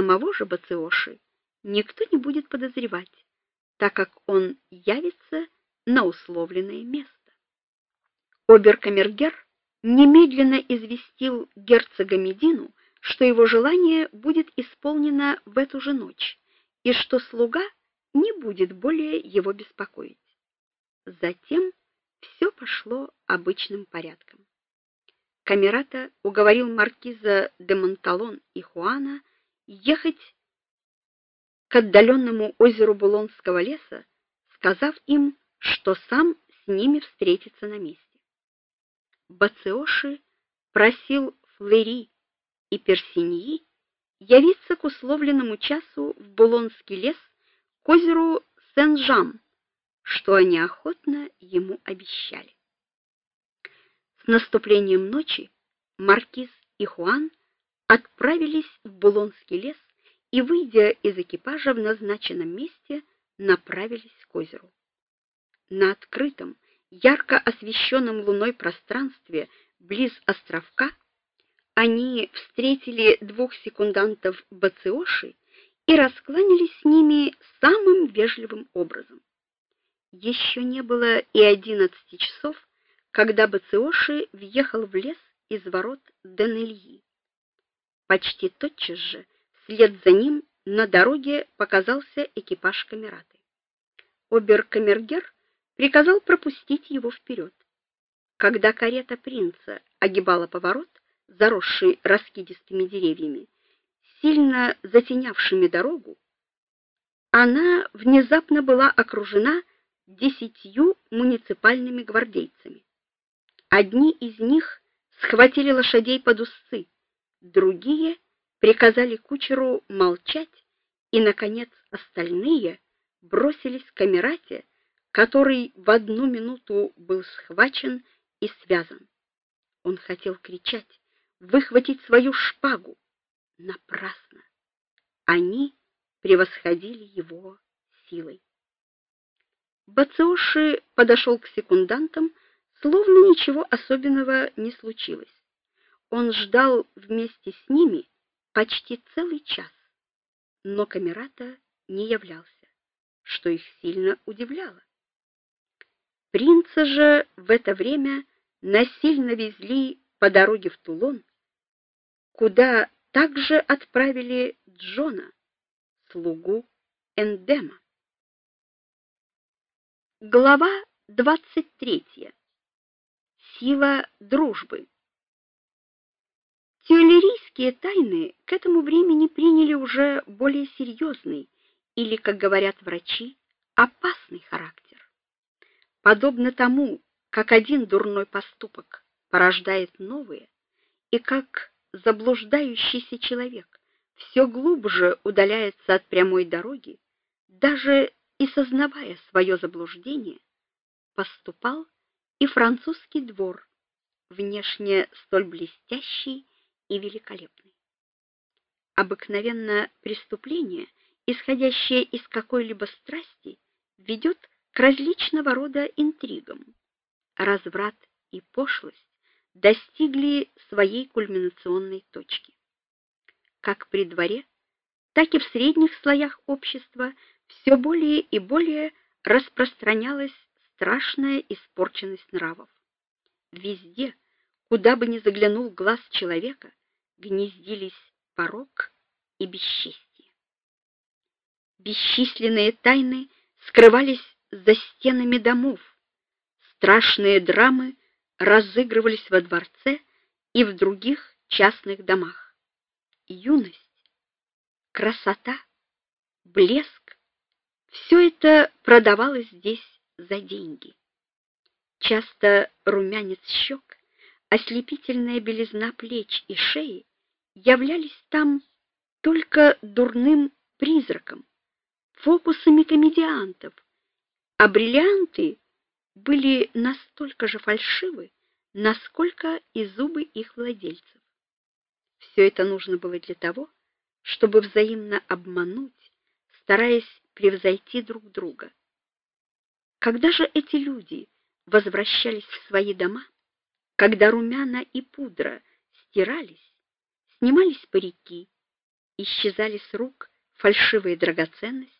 самого же Бациоши никто не будет подозревать, так как он явится на условленное место. Оберкамергер немедленно известил герцога Медину, что его желание будет исполнено в эту же ночь и что слуга не будет более его беспокоить. Затем все пошло обычным порядком. Камерата уговорил маркиза де Монталон и Хуана ехать к отдаленному озеру Булонского леса, сказав им, что сам с ними встретится на месте. Бациоши просил Флери и Персиньи явиться к условленному часу в Булонский лес к озеру Сен-Жан, что они охотно ему обещали. С наступлением ночи маркиз и Хуан отправились в Булонский лес и, выйдя из экипажа в назначенном месте, направились к озеру. На открытом, ярко освещенном луной пространстве близ островка они встретили двух секундантов Бациоши и раскланялись с ними самым вежливым образом. Еще не было и одиннадцати часов, когда Бациоши въехал в лес из ворот Денельи. Почти тотчас же вслед за ним на дороге показался экипаж камераты. Обер-камергер приказал пропустить его вперед. Когда карета принца огибала поворот, заросший раскидистыми деревьями, сильно затенявшими дорогу, она внезапно была окружена десятью муниципальными гвардейцами. Одни из них схватили лошадей под узцы, другие приказали кучеру молчать, и наконец остальные бросились к камерате, который в одну минуту был схвачен и связан. Он хотел кричать, выхватить свою шпагу, напрасно. Они превосходили его силой. Бациоши подошел к секундантам, словно ничего особенного не случилось. Он ждал вместе с ними почти целый час, но камерата не являлся, что их сильно удивляло. Принца же в это время насильно везли по дороге в Тулон, куда также отправили Джона, слугу Эндема. Глава 23. Сила дружбы. Тюильрийские тайны к этому времени приняли уже более серьезный или, как говорят врачи, опасный характер. Подобно тому, как один дурной поступок порождает новые, и как заблуждающийся человек все глубже удаляется от прямой дороги, даже и сознавая свое заблуждение, поступал и французский двор, внешне столь блестящий и великолепный. Обыкновенно преступление, исходящее из какой-либо страсти, ведет к различного рода интригам. Разврат и пошлость достигли своей кульминационной точки. Как при дворе, так и в средних слоях общества все более и более распространялась страшная испорченность нравов. Везде, куда бы ни заглянул глаз человека, гнездились порок и бесчестие. Бесчисленные тайны скрывались за стенами домов. Страшные драмы разыгрывались во дворце и в других частных домах. Юность, красота, блеск все это продавалось здесь за деньги. Часто румянец щек, ослепительная белизна плеч и шеи являлись там только дурным призраком, фокусами комедиантов, а бриллианты были настолько же фальшивы, насколько и зубы их владельцев. Все это нужно было для того, чтобы взаимно обмануть, стараясь превзойти друг друга. Когда же эти люди возвращались в свои дома, когда румяна и пудра стирались, снимались парики, исчезали с рук фальшивые драгоценности,